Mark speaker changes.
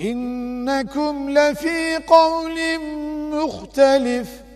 Speaker 1: إنكم لفي قول مختلف.